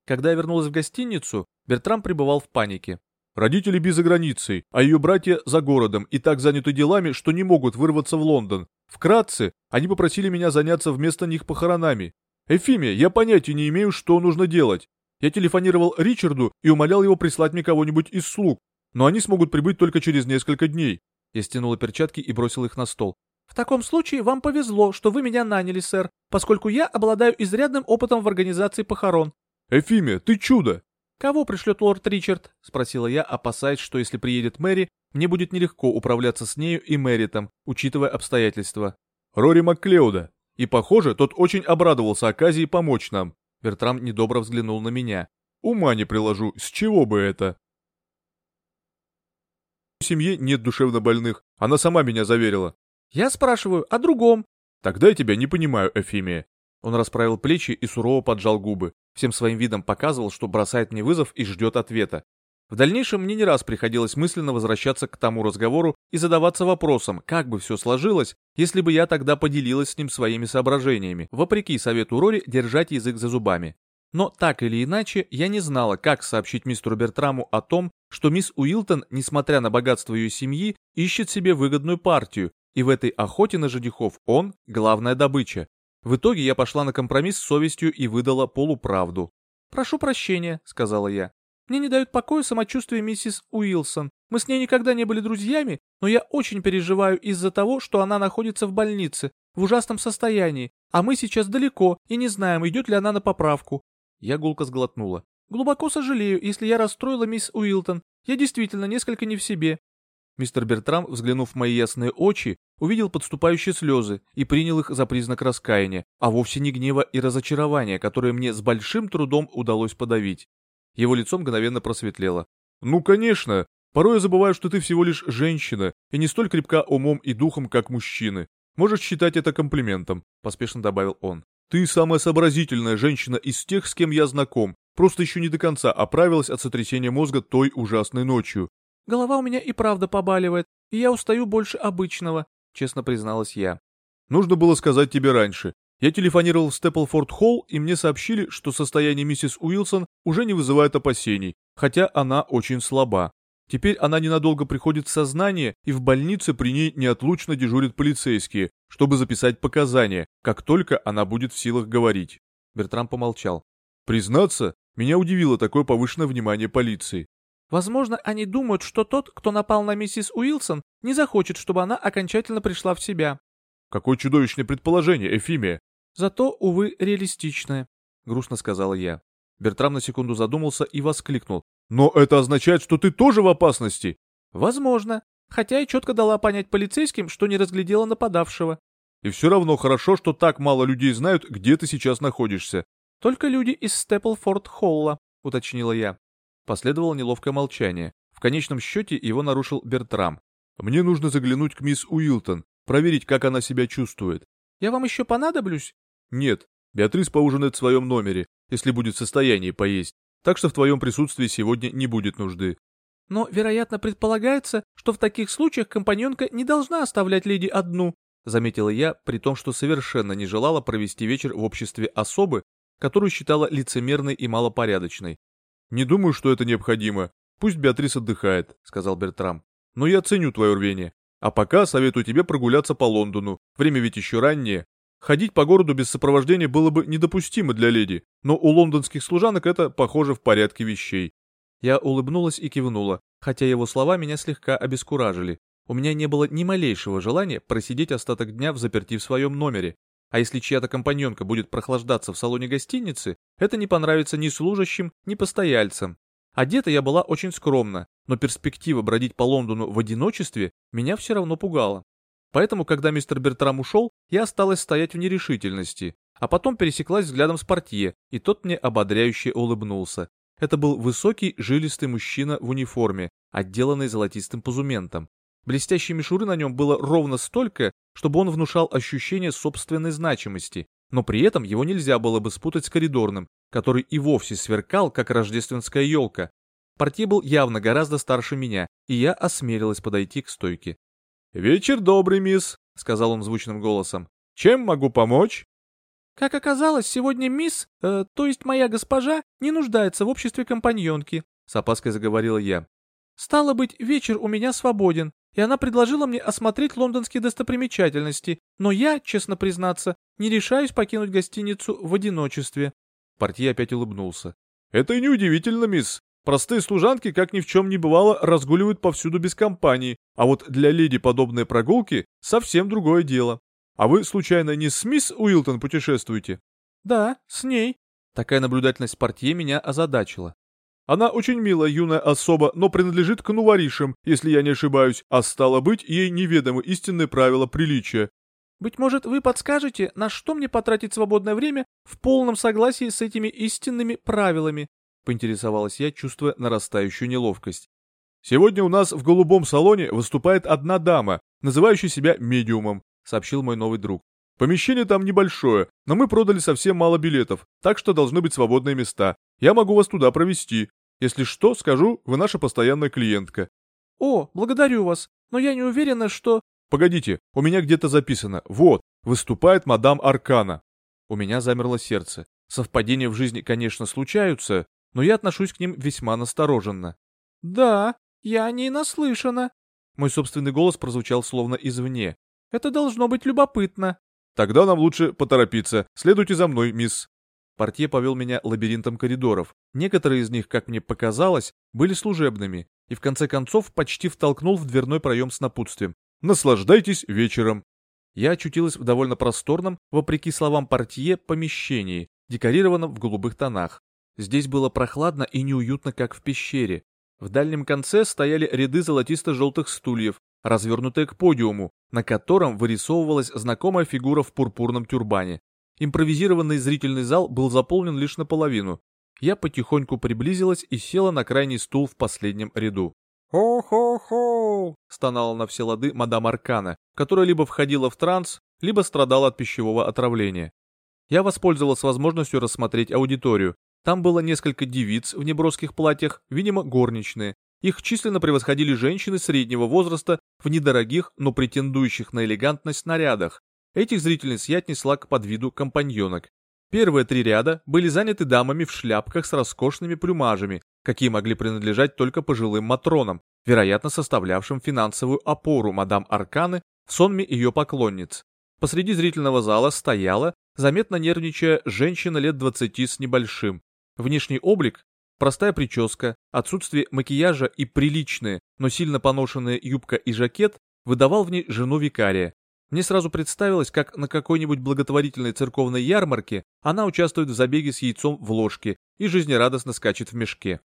Когда я вернулась в гостиницу, Бертрам пребывал в панике. Родители без границей, а ее братья за городом и так заняты делами, что не могут вырваться в Лондон. Вкратце, они попросили меня заняться вместо них похоронами. Эфимия, я понятия не имею, что нужно делать. Я телефонировал Ричарду и умолял его прислать мне кого-нибудь из слуг, но они смогут прибыть только через несколько дней. Я стянула перчатки и бросил их на стол. В таком случае вам повезло, что вы меня наняли, сэр, поскольку я обладаю изрядным опытом в организации похорон. Эфимия, ты чудо! Кого пришлет лорд Ричард? Спросила я, опасаясь, что если приедет Мэри, мне будет нелегко управляться с нею и Мэритом, учитывая обстоятельства. Рори Макклеуда. И, похоже, тот очень обрадовался оказии помочь нам. Бертрам недобро взглянул на меня. Ума не приложу, с чего бы это? В семье нет душевно больных, она сама меня заверила. Я спрашиваю о другом. Тогда я тебя не понимаю, Эфимия. Он расправил плечи и сурово поджал губы. Всем своим видом показывал, что бросает мне вызов и ждет ответа. В дальнейшем мне не раз приходилось мысленно возвращаться к тому разговору и задаваться вопросом, как бы все сложилось, если бы я тогда поделилась с ним своими соображениями, вопреки совету Рори держать язык за зубами. Но так или иначе, я не знала, как сообщить мистеру Бертраму о том, что мисс Уилтон, несмотря на богатство ее семьи, ищет себе выгодную партию, и в этой охоте на женихов он – главная добыча. В итоге я пошла на компромисс с совестью и выдала полуправду. «Прошу прощения», – сказала я. Мне не дают покоя самочувствие миссис Уилсон. Мы с ней никогда не были друзьями, но я очень переживаю из-за того, что она находится в больнице, в ужасном состоянии, а мы сейчас далеко и не знаем, идет ли она на поправку. Я гулко сглотнула. Глубоко сожалею, если я расстроила мисс Уилтон. Я действительно несколько не в себе. Мистер Бертрам, взглянув в мои ясные очи, увидел подступающие слезы и принял их за признак раскаяния, а вовсе не гнева и разочарования, которые мне с большим трудом удалось подавить. Его лицо мгновенно просветлело. «Ну, конечно. Порой я забываю, что ты всего лишь женщина, и не столь крепка умом и духом, как мужчины. Можешь считать это комплиментом», — поспешно добавил он. «Ты самая сообразительная женщина из тех, с кем я знаком, просто еще не до конца оправилась от сотрясения мозга той ужасной ночью». «Голова у меня и правда побаливает, и я устаю больше обычного», — честно призналась я. «Нужно было сказать тебе раньше. Я телефонировал в Степлфорд-Холл, и мне сообщили, что состояние миссис Уилсон уже не вызывает опасений, хотя она очень слаба. Теперь она ненадолго приходит в сознание, и в больнице при ней неотлучно дежурят полицейские, чтобы записать показания, как только она будет в силах говорить. Бертрам помолчал. Признаться, меня удивило такое повышенное внимание полиции. Возможно, они думают, что тот, кто напал на миссис Уилсон, не захочет, чтобы она окончательно пришла в себя. Какое чудовищное предположение, Эфимия. Зато, увы, реалистичное, грустно сказала я. Бертрам на секунду задумался и воскликнул. «Но это означает, что ты тоже в опасности!» «Возможно. Хотя и четко дала понять полицейским, что не разглядела нападавшего». «И все равно хорошо, что так мало людей знают, где ты сейчас находишься». «Только люди из Степлфорд-Холла», — уточнила я. Последовало неловкое молчание. В конечном счете его нарушил Бертрам. «Мне нужно заглянуть к мисс Уилтон, проверить, как она себя чувствует». «Я вам еще понадоблюсь?» Нет, Беатрис поужинает в своем номере, если будет в состоянии поесть, так что в твоем присутствии сегодня не будет нужды. Но, вероятно, предполагается, что в таких случаях компаньонка не должна оставлять леди одну, заметила я, при том, что совершенно не желала провести вечер в обществе особы, которую считала лицемерной и малопорядочной. «Не думаю, что это необходимо. Пусть Беатрис отдыхает», — сказал Бертрам. «Но я ценю твое рвение. А пока советую тебе прогуляться по Лондону. Время ведь еще раннее. Ходить по городу без сопровождения было бы недопустимо для леди, но у лондонских служанок это, похоже, в порядке вещей». Я улыбнулась и кивнула, хотя его слова меня слегка обескуражили. У меня не было ни малейшего желания просидеть остаток дня в заперти в своем номере. А если чья-то компаньонка будет прохлаждаться в салоне гостиницы, это не понравится ни служащим, ни постояльцам. Одета я была очень скромно, но перспектива бродить по Лондону в одиночестве меня все равно пугала. Поэтому, когда мистер Бертрам ушел, я осталась стоять в нерешительности, а потом пересеклась взглядом с портье, и тот мне ободряюще улыбнулся. Это был высокий, жилистый мужчина в униформе, отделанный золотистым позументом. Блестящей мишуры на нем было ровно столько, чтобы он внушал ощущение собственной значимости, но при этом его нельзя было бы спутать с коридорным, который и вовсе сверкал, как рождественская елка. Портье был явно гораздо старше меня, и я осмелилась подойти к стойке. «Вечер добрый, мисс», — сказал он звучным голосом. «Чем могу помочь?» «Как оказалось, сегодня мисс, э, то есть моя госпожа, не нуждается в обществе компаньонки», — с опаской заговорила я. «Стало быть, вечер у меня свободен, и она предложила мне осмотреть лондонские достопримечательности, но я, честно признаться, не решаюсь покинуть гостиницу в одиночестве». Портье опять улыбнулся. «Это и неудивительно, мисс. Простые служанки, как ни в чем не бывало, разгуливают повсюду без компании, а вот для леди подобные прогулки — совсем другое дело. А вы, случайно, не с мисс Уилтон путешествуете?» «Да, с ней». Такая наблюдательность портье меня озадачила. Она очень милая юная особа, но принадлежит к нуворишам, если я не ошибаюсь, а стало быть, ей неведомы истинные правила приличия. Быть может, вы подскажете, на что мне потратить свободное время в полном согласии с этими истинными правилами? Поинтересовалась я, чувствуя нарастающую неловкость. Сегодня у нас в голубом салоне выступает одна дама, называющая себя медиумом, сообщил мой новый друг. Помещение там небольшое, но мы продали совсем мало билетов, так что должны быть свободные места. Я могу вас туда провести. Если что, скажу, вы наша постоянная клиентка». «О, благодарю вас, но я не уверена, что...» «Погодите, у меня где-то записано. Вот, выступает мадам Аркана». У меня замерло сердце. Совпадения в жизни, конечно, случаются, но я отношусь к ним весьма настороженно. «Да, я о ней наслышана». Мой собственный голос прозвучал словно извне. «Это должно быть любопытно». «Тогда нам лучше поторопиться. Следуйте за мной, мисс». Портье повел меня лабиринтом коридоров. Некоторые из них, как мне показалось, были служебными, и в конце концов почти втолкнул в дверной проем с напутствием. «Наслаждайтесь вечером!» Я очутилась в довольно просторном, вопреки словам портье, помещении, декорированном в голубых тонах. Здесь было прохладно и неуютно, как в пещере. В дальнем конце стояли ряды золотисто-желтых стульев, развернутые к подиуму, на котором вырисовывалась знакомая фигура в пурпурном тюрбане. Импровизированный зрительный зал был заполнен лишь наполовину. Я потихоньку приблизилась и села на крайний стул в последнем ряду. «Хо-хо-хо!» — стонала на все лады мадам Аркана, которая либо входила в транс, либо страдала от пищевого отравления. Я воспользовалась возможностью рассмотреть аудиторию. Там было несколько девиц в неброских платьях, видимо, горничные. Их численно превосходили женщины среднего возраста в недорогих, но претендующих на элегантность нарядах, Этих зрительниц я отнесла к подвиду компаньонок. Первые три ряда были заняты дамами в шляпках с роскошными плюмажами, какие могли принадлежать только пожилым матронам, вероятно составлявшим финансовую опору мадам Арканы в сонме ее поклонниц. Посреди зрительного зала стояла, заметно нервничая, женщина лет двадцати с небольшим. Внешний облик, простая прическа, отсутствие макияжа и приличные, но сильно поношенные юбка и жакет выдавал в ней жену викария, мне сразу представилось, как на какой-нибудь благотворительной церковной ярмарке она участвует в забеге с яйцом в ложке и жизнерадостно скачет в мешке.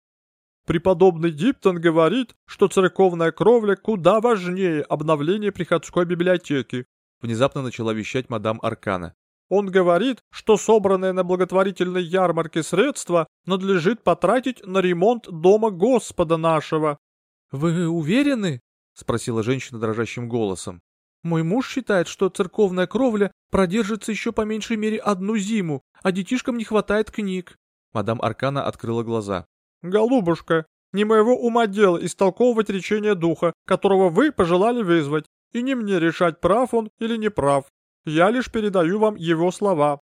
Преподобный Диптон говорит, что церковная кровля куда важнее обновления приходской библиотеки, внезапно начала вещать мадам Аркана. Он говорит, что собранные на благотворительной ярмарке средства надлежит потратить на ремонт дома Господа нашего. Вы уверены? спросила женщина дрожащим голосом. Мой муж считает, что церковная кровля продержится еще по меньшей мере одну зиму, а детишкам не хватает книг. Мадам Аркана открыла глаза. «Голубушка, не моего ума дело истолковывать речение духа, которого вы пожелали вызвать. И не мне решать, прав он или не прав. Я лишь передаю вам его слова».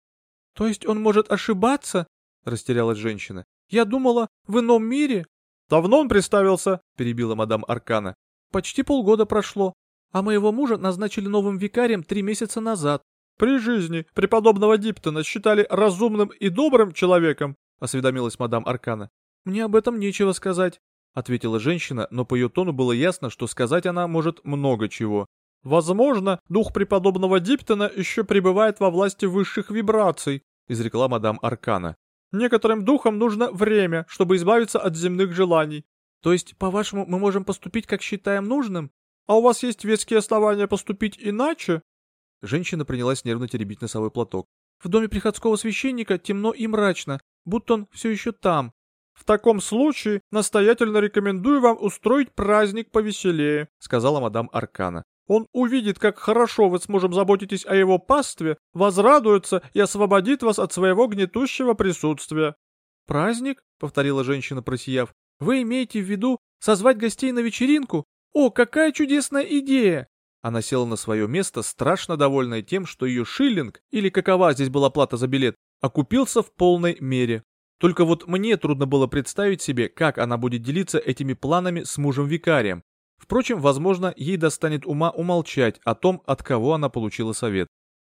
«То есть он может ошибаться?» — растерялась женщина. «Я думала, в ином мире...» «Давно он представился?» — перебила мадам Аркана. «Почти полгода прошло, а моего мужа назначили новым викарием три месяца назад». «При жизни преподобного Диптона считали разумным и добрым человеком?» — осведомилась мадам Аркана. «Мне об этом нечего сказать», — ответила женщина, но по ее тону было ясно, что сказать она может много чего. «Возможно, дух преподобного Диптона еще пребывает во власти высших вибраций», — изрекла мадам Аркана. «Некоторым духам нужно время, чтобы избавиться от земных желаний». «То есть, по-вашему, мы можем поступить, как считаем нужным?» «А у вас есть веские основания поступить иначе?» Женщина принялась нервно теребить носовой платок. «В доме приходского священника темно и мрачно, будто он все еще там». «В таком случае настоятельно рекомендую вам устроить праздник повеселее», — сказала мадам Аркана. Он увидит, как хорошо вы с мужем заботитесь о его пастве, возрадуется и освободит вас от своего гнетущего присутствия». «Праздник?» — повторила женщина, просияв. «Вы имеете в виду созвать гостей на вечеринку? О, какая чудесная идея!» Она села на свое место, страшно довольная тем, что ее шиллинг, или какова здесь была плата за билет, окупился в полной мере. Только вот мне трудно было представить себе, как она будет делиться этими планами с мужем-викарием, Впрочем, возможно, ей достанет ума умолчать о том, от кого она получила совет.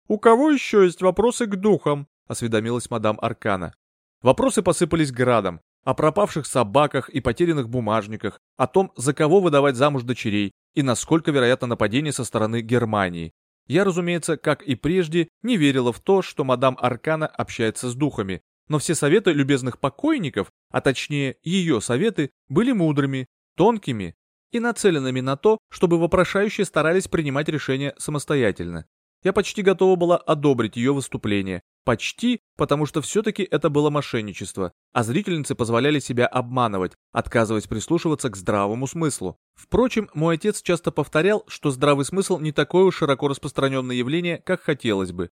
«У кого еще есть вопросы к духам?» — осведомилась мадам Аркана. Вопросы посыпались градом. О пропавших собаках и потерянных бумажниках, о том, за кого выдавать замуж дочерей и насколько вероятно нападение со стороны Германии. Я, разумеется, как и прежде, не верила в то, что мадам Аркана общается с духами, но все советы любезных покойников, а точнее ее советы, были мудрыми, тонкими и нацеленными на то, чтобы вопрошающие старались принимать решения самостоятельно. Я почти готова была одобрить ее выступление. Почти, потому что все-таки это было мошенничество, а зрительницы позволяли себя обманывать, отказываясь прислушиваться к здравому смыслу. Впрочем, мой отец часто повторял, что здравый смысл не такое уж широко распространенное явление, как хотелось бы.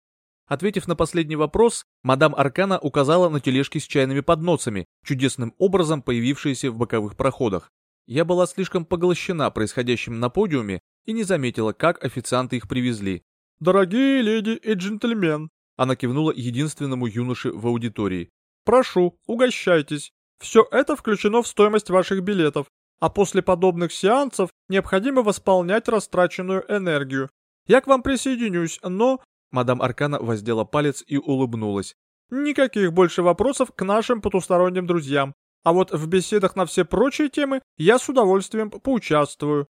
Ответив на последний вопрос, мадам Аркана указала на тележки с чайными подносами, чудесным образом появившиеся в боковых проходах. Я была слишком поглощена происходящим на подиуме и не заметила, как официанты их привезли. «Дорогие леди и джентльмен», — она кивнула единственному юноше в аудитории. «Прошу, угощайтесь. Все это включено в стоимость ваших билетов, а после подобных сеансов необходимо восполнять растраченную энергию. Я к вам присоединюсь, но...» Мадам Аркана воздела палец и улыбнулась. «Никаких больше вопросов к нашим потусторонним друзьям. А вот в беседах на все прочие темы я с удовольствием поучаствую.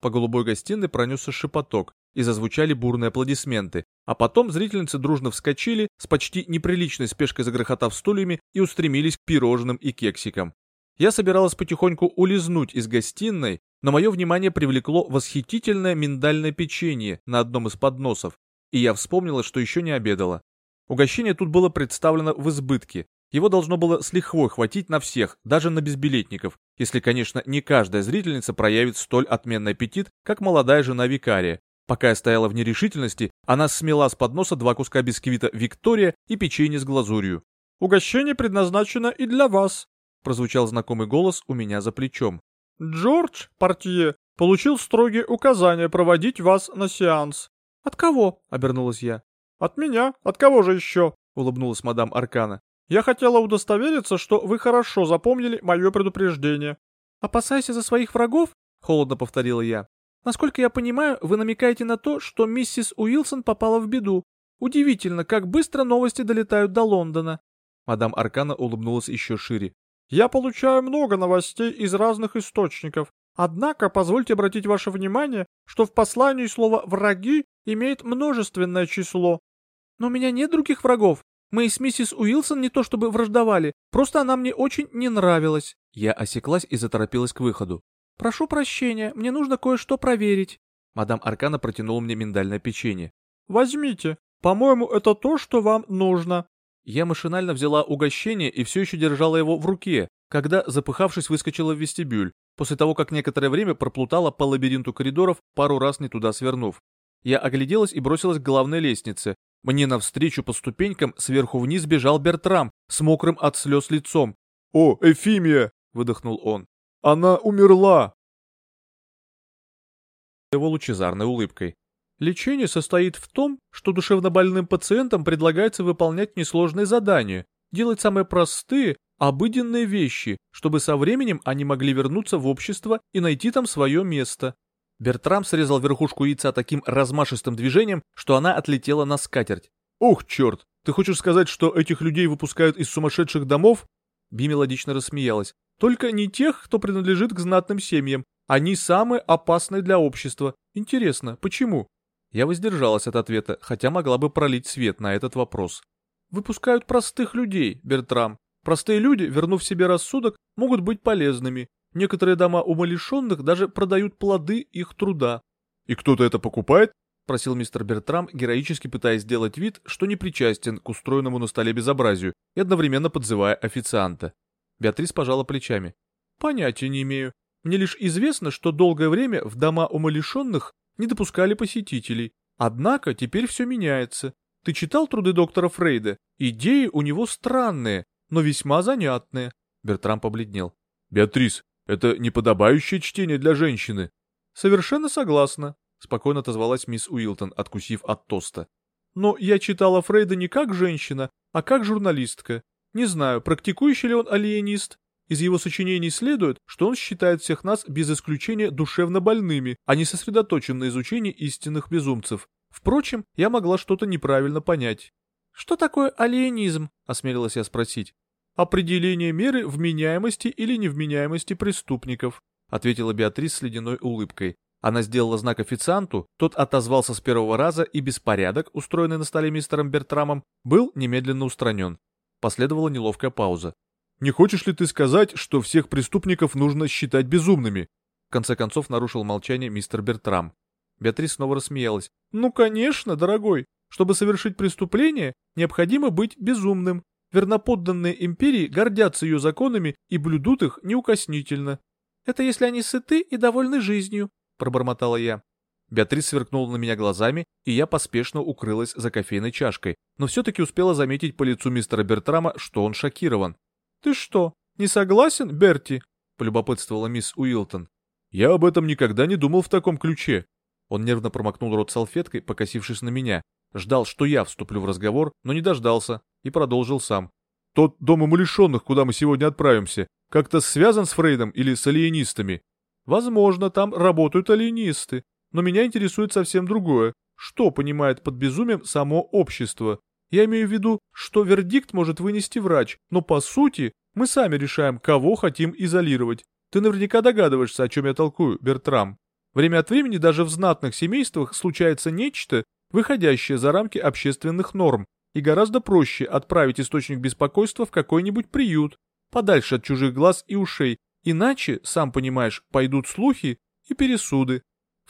По голубой гостиной пронесся шепоток, и зазвучали бурные аплодисменты, а потом зрительницы дружно вскочили, с почти неприличной спешкой загрохотав стульями и устремились к пирожным и кексикам. Я собиралась потихоньку улизнуть из гостиной, но мое внимание привлекло восхитительное миндальное печенье на одном из подносов, и я вспомнила, что еще не обедала. Угощение тут было представлено в избытке, его должно было с лихвой хватить на всех, даже на безбилетников, если, конечно, не каждая зрительница проявит столь отменный аппетит, как молодая жена викария. Пока я стояла в нерешительности, она смела с подноса два куска бисквита «Виктория» и печенье с глазурью. «Угощение предназначено и для вас», — прозвучал знакомый голос у меня за плечом. «Джордж, портье, получил строгие указания проводить вас на сеанс». «От кого?» — обернулась я. «От меня? От кого же еще?» — улыбнулась мадам Аркана. Я хотела удостовериться, что вы хорошо запомнили мое предупреждение». «Опасайся за своих врагов?» — холодно повторила я. «Насколько я понимаю, вы намекаете на то, что миссис Уилсон попала в беду. Удивительно, как быстро новости долетают до Лондона». Мадам Аркана улыбнулась еще шире. «Я получаю много новостей из разных источников. Однако, позвольте обратить ваше внимание, что в послании слово «враги» имеет множественное число. Но у меня нет других врагов. Мы с миссис Уилсон не то чтобы враждовали, просто она мне очень не нравилась». Я осеклась и заторопилась к выходу. «Прошу прощения, мне нужно кое-что проверить». Мадам Аркана протянула мне миндальное печенье. «Возьмите. По-моему, это то, что вам нужно». Я машинально взяла угощение и все еще держала его в руке, когда, запыхавшись, выскочила в вестибюль, после того, как некоторое время проплутала по лабиринту коридоров, пару раз не туда свернув. Я огляделась и бросилась к главной лестнице, мне навстречу по ступенькам сверху вниз бежал Бертрам с мокрым от слез лицом. «О, Эфимия!» — выдохнул он. «Она умерла!» его лучезарной улыбкой. Лечение состоит в том, что душевнобольным пациентам предлагается выполнять несложные задания, делать самые простые, обыденные вещи, чтобы со временем они могли вернуться в общество и найти там свое место. Бертрам срезал верхушку яйца таким размашистым движением, что она отлетела на скатерть. «Ох, черт! Ты хочешь сказать, что этих людей выпускают из сумасшедших домов?» Би мелодично рассмеялась. «Только не тех, кто принадлежит к знатным семьям. Они самые опасные для общества. Интересно, почему?» Я воздержалась от ответа, хотя могла бы пролить свет на этот вопрос. «Выпускают простых людей, Бертрам. Простые люди, вернув себе рассудок, могут быть полезными. Некоторые дома умалишенных даже продают плоды их труда. «И кто-то это покупает?» — просил мистер Бертрам, героически пытаясь сделать вид, что не причастен к устроенному на столе безобразию и одновременно подзывая официанта. Беатрис пожала плечами. «Понятия не имею. Мне лишь известно, что долгое время в дома умалишенных не допускали посетителей. Однако теперь все меняется. Ты читал труды доктора Фрейда? Идеи у него странные, но весьма занятные». Бертрам побледнел. «Беатрис, это неподобающее чтение для женщины. Совершенно согласна, спокойно отозвалась мисс Уилтон, откусив от тоста. Но я читала Фрейда не как женщина, а как журналистка. Не знаю, практикующий ли он алиенист. Из его сочинений следует, что он считает всех нас без исключения душевно больными, а не сосредоточен на изучении истинных безумцев. Впрочем, я могла что-то неправильно понять. «Что такое алиенизм?» — осмелилась я спросить. «Определение меры вменяемости или невменяемости преступников», ответила Беатрис с ледяной улыбкой. Она сделала знак официанту, тот отозвался с первого раза, и беспорядок, устроенный на столе мистером Бертрамом, был немедленно устранен. Последовала неловкая пауза. «Не хочешь ли ты сказать, что всех преступников нужно считать безумными?» В конце концов нарушил молчание мистер Бертрам. Беатрис снова рассмеялась. «Ну, конечно, дорогой. Чтобы совершить преступление, необходимо быть безумным. Верноподданные империи гордятся ее законами и блюдут их неукоснительно. Это если они сыты и довольны жизнью, пробормотала я. Беатрис сверкнула на меня глазами, и я поспешно укрылась за кофейной чашкой, но все-таки успела заметить по лицу мистера Бертрама, что он шокирован. «Ты что, не согласен, Берти?» — полюбопытствовала мисс Уилтон. «Я об этом никогда не думал в таком ключе». Он нервно промокнул рот салфеткой, покосившись на меня. Ждал, что я вступлю в разговор, но не дождался, и продолжил сам. «Тот дом умалишенных, куда мы сегодня отправимся, как-то связан с Фрейдом или с алиенистами?» «Возможно, там работают алиенисты, но меня интересует совсем другое. Что понимает под безумием само общество? Я имею в виду, что вердикт может вынести врач, но по сути мы сами решаем, кого хотим изолировать. Ты наверняка догадываешься, о чем я толкую, Бертрам. Время от времени даже в знатных семействах случается нечто, выходящее за рамки общественных норм, и гораздо проще отправить источник беспокойства в какой-нибудь приют, подальше от чужих глаз и ушей, иначе, сам понимаешь, пойдут слухи и пересуды.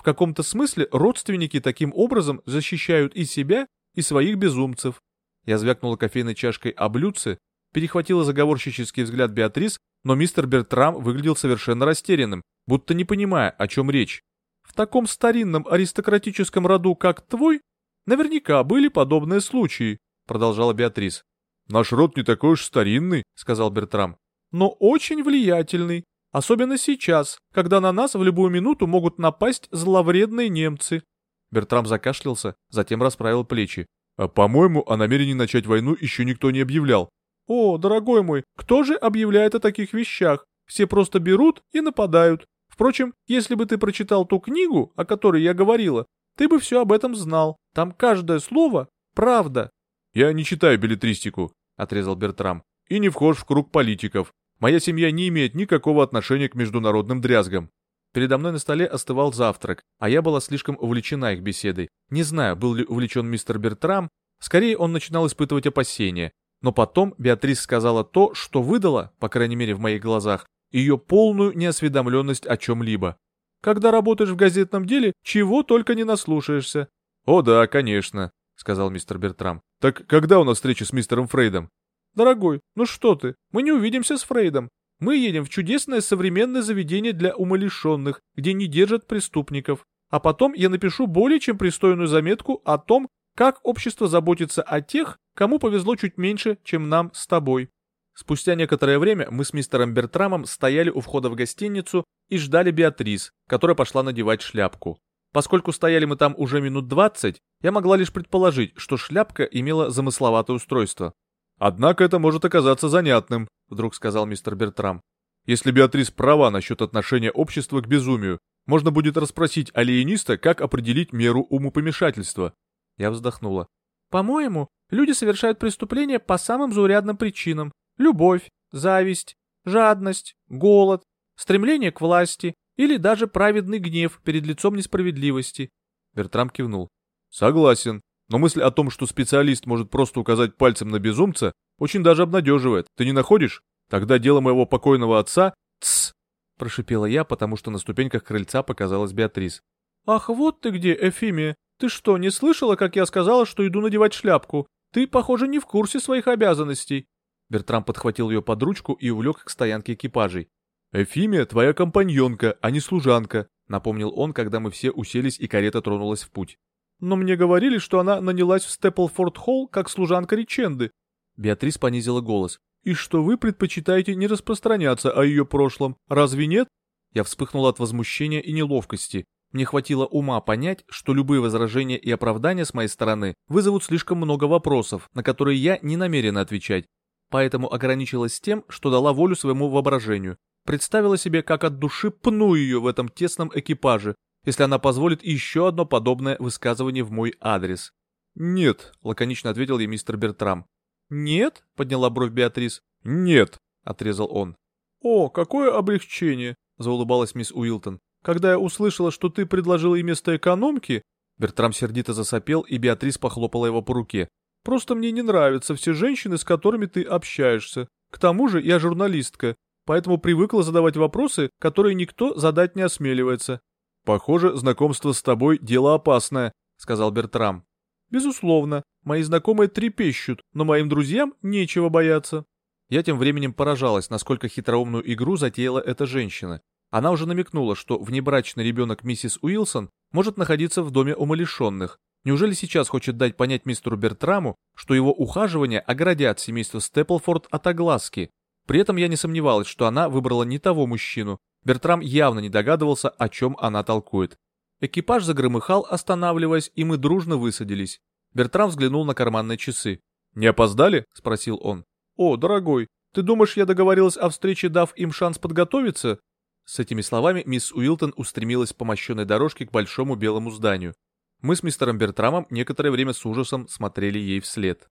Каком-то смысле родственники таким образом защищают и себя, и своих безумцев. Я звякнула кофейной чашкой о блюдце, перехватила заговорщический взгляд Беатрис, но мистер Бертрам выглядел совершенно растерянным, будто не понимая, о чем речь. В таком старинном аристократическом роду, как твой, наверняка были подобные случаи, продолжала Беатрис. «Наш род не такой уж старинный», — сказал Бертрам. «Но очень влиятельный, особенно сейчас, когда на нас в любую минуту могут напасть зловредные немцы». Бертрам закашлялся, затем расправил плечи. «А, по-моему, о намерении начать войну еще никто не объявлял». «О, дорогой мой, кто же объявляет о таких вещах? Все просто берут и нападают. Впрочем, если бы ты прочитал ту книгу, о которой я говорила, ты бы все об этом знал. Там каждое слово — правда. «Я не читаю билетристику», — отрезал Бертрам, — «и не вхож в круг политиков. Моя семья не имеет никакого отношения к международным дрязгам». Передо мной на столе остывал завтрак, а я была слишком увлечена их беседой. Не знаю, был ли увлечен мистер Бертрам, скорее он начинал испытывать опасения. Но потом Беатрис сказала то, что выдало, по крайней мере в моих глазах, ее полную неосведомленность о чем-либо. Когда работаешь в газетном деле, чего только не наслушаешься. О да, конечно, сказал мистер Бертрам. Так когда у нас встреча с мистером Фрейдом? Дорогой, ну что ты, мы не увидимся с Фрейдом. Мы едем в чудесное современное заведение для умалишенных, где не держат преступников. А потом я напишу более чем пристойную заметку о том, как общество заботится о тех, кому повезло чуть меньше, чем нам с тобой. Спустя некоторое время мы с мистером Бертрамом стояли у входа в гостиницу и ждали Беатрис, которая пошла надевать шляпку. Поскольку стояли мы там уже минут двадцать, я могла лишь предположить, что шляпка имела замысловатое устройство. «Однако это может оказаться занятным», — вдруг сказал мистер Бертрам. «Если Беатрис права насчет отношения общества к безумию, можно будет расспросить алиениста, как определить меру умопомешательства». Я вздохнула. «По-моему, люди совершают преступления по самым заурядным причинам. Любовь, зависть, жадность, голод, стремление к власти или даже праведный гнев перед лицом несправедливости. Бертрам кивнул. Согласен, но мысль о том, что специалист может просто указать пальцем на безумца, очень даже обнадеживает. Ты не находишь? Тогда дело моего покойного отца... Тсс! Прошипела я, потому что на ступеньках крыльца показалась Беатрис. «Ах, вот ты где, Эфимия! Ты что, не слышала, как я сказала, что иду надевать шляпку? Ты, похоже, не в курсе своих обязанностей». Бертрам подхватил ее под ручку и увлек к стоянке экипажей. «Эфимия твоя компаньонка, а не служанка», — напомнил он, когда мы все уселись и карета тронулась в путь. «Но мне говорили, что она нанялась в Степлфорд-Холл как служанка Риченды». Беатрис понизила голос. «И что вы предпочитаете не распространяться о ее прошлом, разве нет?» Я вспыхнула от возмущения и неловкости. Мне хватило ума понять, что любые возражения и оправдания с моей стороны вызовут слишком много вопросов, на которые я не намерена отвечать. Поэтому ограничилась тем, что дала волю своему воображению представила себе, как от души пну ее в этом тесном экипаже, если она позволит еще одно подобное высказывание в мой адрес. «Нет», — лаконично ответил ей мистер Бертрам. «Нет?» — подняла бровь Беатрис. «Нет», — отрезал он. «О, какое облегчение!» — заулыбалась мисс Уилтон. «Когда я услышала, что ты предложил ей место экономки...» Бертрам сердито засопел, и Беатрис похлопала его по руке. «Просто мне не нравятся все женщины, с которыми ты общаешься. К тому же я журналистка поэтому привыкла задавать вопросы, которые никто задать не осмеливается. «Похоже, знакомство с тобой — дело опасное», — сказал Бертрам. «Безусловно, мои знакомые трепещут, но моим друзьям нечего бояться». Я тем временем поражалась, насколько хитроумную игру затеяла эта женщина. Она уже намекнула, что внебрачный ребенок миссис Уилсон может находиться в доме умалишенных. Неужели сейчас хочет дать понять мистеру Бертраму, что его ухаживания оградят семейство Степлфорд от огласки, при этом я не сомневалась, что она выбрала не того мужчину. Бертрам явно не догадывался, о чем она толкует. Экипаж загромыхал, останавливаясь, и мы дружно высадились. Бертрам взглянул на карманные часы. «Не опоздали?» — спросил он. «О, дорогой, ты думаешь, я договорилась о встрече, дав им шанс подготовиться?» С этими словами мисс Уилтон устремилась по мощенной дорожке к большому белому зданию. Мы с мистером Бертрамом некоторое время с ужасом смотрели ей вслед.